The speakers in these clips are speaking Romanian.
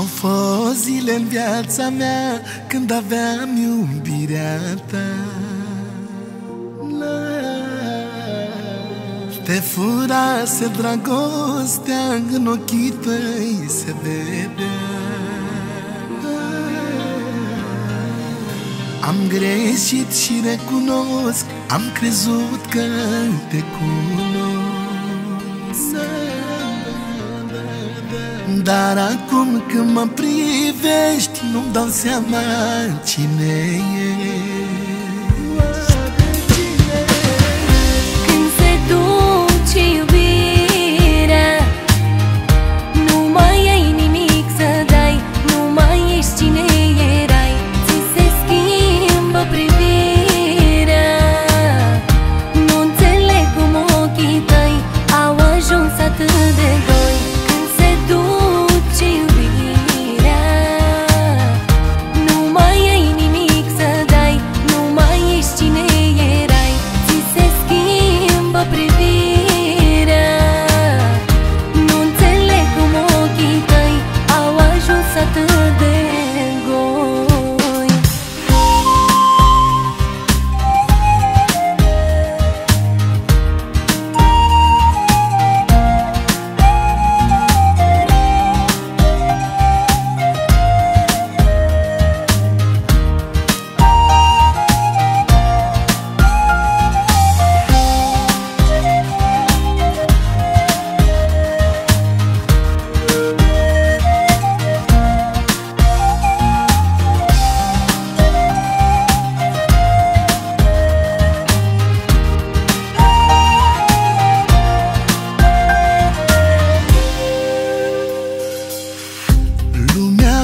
Au fost zile în viața mea Când aveam iubirea ta. Te furase dragostea În ochii tăi se vedea. Am greșit și recunosc Am crezut că te cunosc Dar acum când mă privești Nu-mi dau seama cine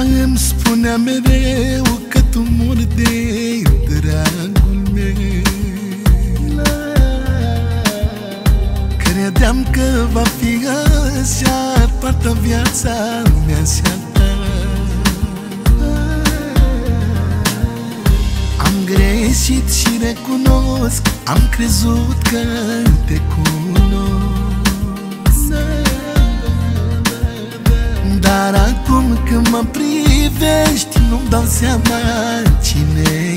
e spunea mereu că tu mori de dragul meu. Credeam că va fi așa toată viața mea și a ta Am greșit și recunosc Am crezut că te cunosc Dar acum când mă privești Nu-mi dau seama cine